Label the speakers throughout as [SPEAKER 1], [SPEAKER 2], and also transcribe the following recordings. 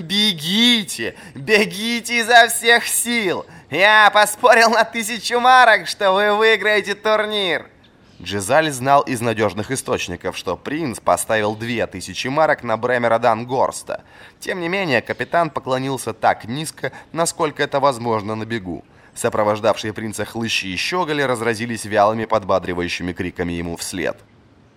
[SPEAKER 1] Бегите! Бегите изо всех сил! Я поспорил на тысячу марок, что вы выиграете турнир!» Джизаль знал из надежных источников, что принц поставил две тысячи марок на Бремера Дангорста. Тем не менее, капитан поклонился так низко, насколько это возможно на бегу. Сопровождавшие принца хлыщи и щеголи разразились вялыми подбадривающими криками ему вслед.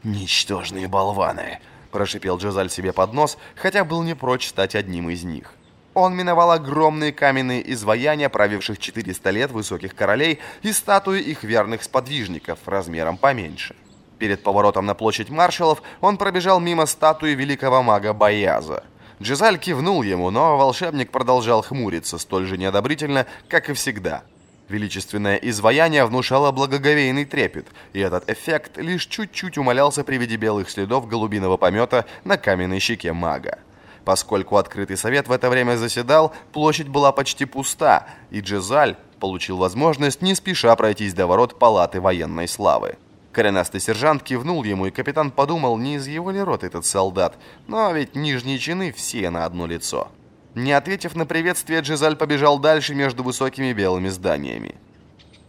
[SPEAKER 1] «Ничтожные болваны!» – прошипел Джизаль себе под нос, хотя был не прочь стать одним из них. Он миновал огромные каменные изваяния, правивших 400 лет высоких королей, и статуи их верных сподвижников, размером поменьше. Перед поворотом на площадь маршалов он пробежал мимо статуи великого мага Бояза. Джизаль кивнул ему, но волшебник продолжал хмуриться столь же неодобрительно, как и всегда. Величественное изваяние внушало благоговейный трепет, и этот эффект лишь чуть-чуть умалялся при виде белых следов голубиного помета на каменной щеке мага. Поскольку открытый совет в это время заседал, площадь была почти пуста, и Джезаль получил возможность не спеша пройтись до ворот палаты военной славы. Коренастый сержант кивнул ему, и капитан подумал, не из его ли рот этот солдат, но ведь нижние чины все на одно лицо. Не ответив на приветствие, Джизаль побежал дальше между высокими белыми зданиями.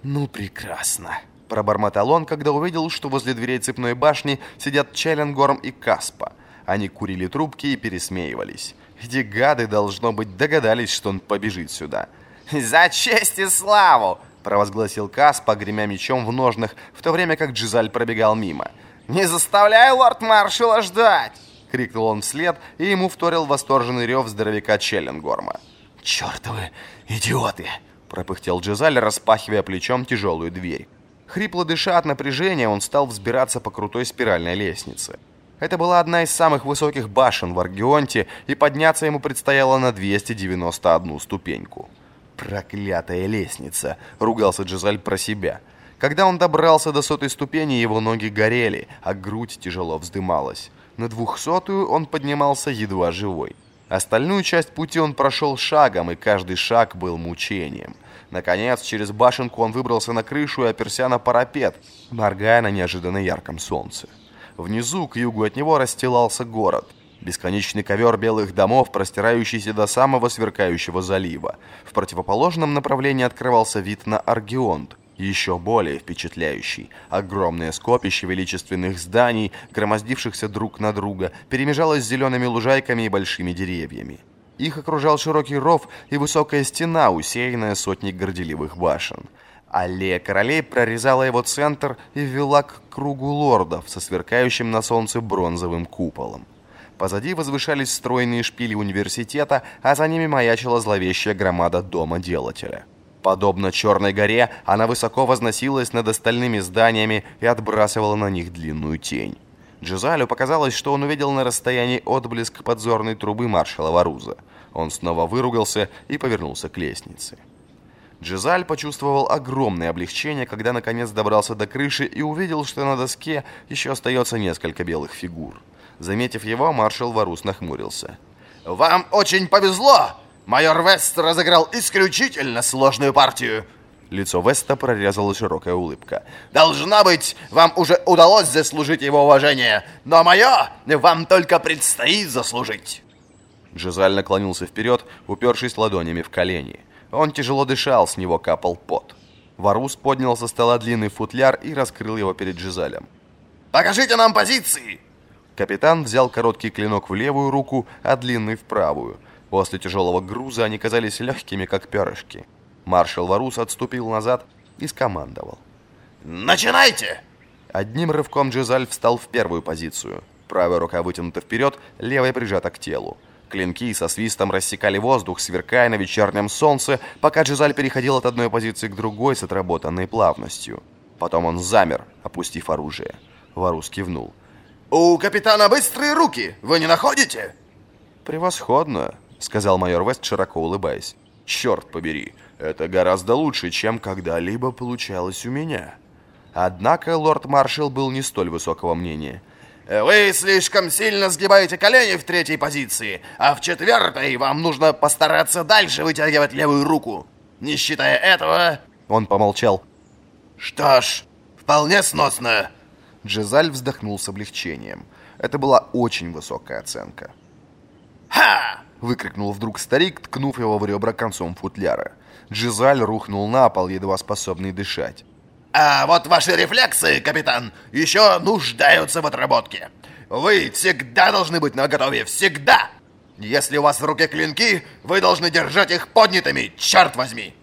[SPEAKER 1] «Ну, прекрасно», – пробормотал он, когда увидел, что возле дверей цепной башни сидят Челленгорм и Каспа – они курили трубки и пересмеивались. Эти гады, должно быть, догадались, что он побежит сюда. «За честь и славу!» – провозгласил Кас, погремя мечом в ножнах, в то время как Джизаль пробегал мимо. «Не заставляй лорд-маршала ждать!» — крикнул он вслед, и ему вторил восторженный рев здоровяка Челленгорма. «Чертовы идиоты!» — пропыхтел Джизаль, распахивая плечом тяжелую дверь. Хрипло дыша от напряжения, он стал взбираться по крутой спиральной лестнице. Это была одна из самых высоких башен в Аргионте, и подняться ему предстояло на 291 ступеньку. «Проклятая лестница!» — ругался Джизаль про себя. Когда он добрался до сотой ступени, его ноги горели, а грудь тяжело вздымалась. На двухсотую он поднимался едва живой. Остальную часть пути он прошел шагом, и каждый шаг был мучением. Наконец, через башенку он выбрался на крышу и оперся на парапет, моргая на неожиданно ярком солнце. Внизу, к югу от него, расстилался город. Бесконечный ковер белых домов, простирающийся до самого сверкающего залива. В противоположном направлении открывался вид на Аргионт, еще более впечатляющий. Огромное скопище величественных зданий, громоздившихся друг на друга, перемежалось с зелеными лужайками и большими деревьями. Их окружал широкий ров и высокая стена, усеянная сотней горделивых башен. Аллея королей прорезала его центр и вела к кругу лордов со сверкающим на солнце бронзовым куполом. Позади возвышались стройные шпили университета, а за ними маячила зловещая громада Дома Делателя. Подобно Черной горе, она высоко возносилась над остальными зданиями и отбрасывала на них длинную тень. Джизалю показалось, что он увидел на расстоянии отблеск подзорной трубы маршала Варуза. Он снова выругался и повернулся к лестнице. Джизаль почувствовал огромное облегчение, когда наконец добрался до крыши и увидел, что на доске еще остается несколько белых фигур. Заметив его, маршал Варус нахмурился. «Вам очень повезло! Майор Вест разыграл исключительно сложную партию!» Лицо Веста прорезала широкая улыбка. «Должна быть, вам уже удалось заслужить его уважение, но мое вам только предстоит заслужить!» Джизаль наклонился вперед, упершись ладонями в колени. Он тяжело дышал, с него капал пот. Варус поднял со стола длинный футляр и раскрыл его перед Жизалем. «Покажите нам позиции!» Капитан взял короткий клинок в левую руку, а длинный в правую. После тяжелого груза они казались легкими, как перышки. Маршал Варус отступил назад и скомандовал. «Начинайте!» Одним рывком Джизаль встал в первую позицию. Правая рука вытянута вперед, левая прижата к телу. Клинки со свистом рассекали воздух, сверкая на вечернем солнце, пока Джизаль переходил от одной позиции к другой с отработанной плавностью. Потом он замер, опустив оружие. Варус кивнул. «У капитана быстрые руки, вы не находите?» «Превосходно», — сказал майор Вест, широко улыбаясь. «Черт побери, это гораздо лучше, чем когда-либо получалось у меня». Однако лорд-маршал был не столь высокого мнения. Вы слишком сильно сгибаете колени в третьей позиции, а в четвертой вам нужно постараться дальше вытягивать левую руку. Не считая этого...» Он помолчал. «Что ж, вполне сносно». Джезаль вздохнул с облегчением. Это была очень высокая оценка. «Ха! Выкрикнул вдруг старик, ткнув его в ребра концом футляра. Джизаль рухнул на пол, едва способный дышать.
[SPEAKER 2] А вот ваши рефлексы, капитан, еще нуждаются в отработке. Вы всегда должны быть наготове, всегда! Если у вас в руке клинки, вы должны держать их поднятыми, черт возьми!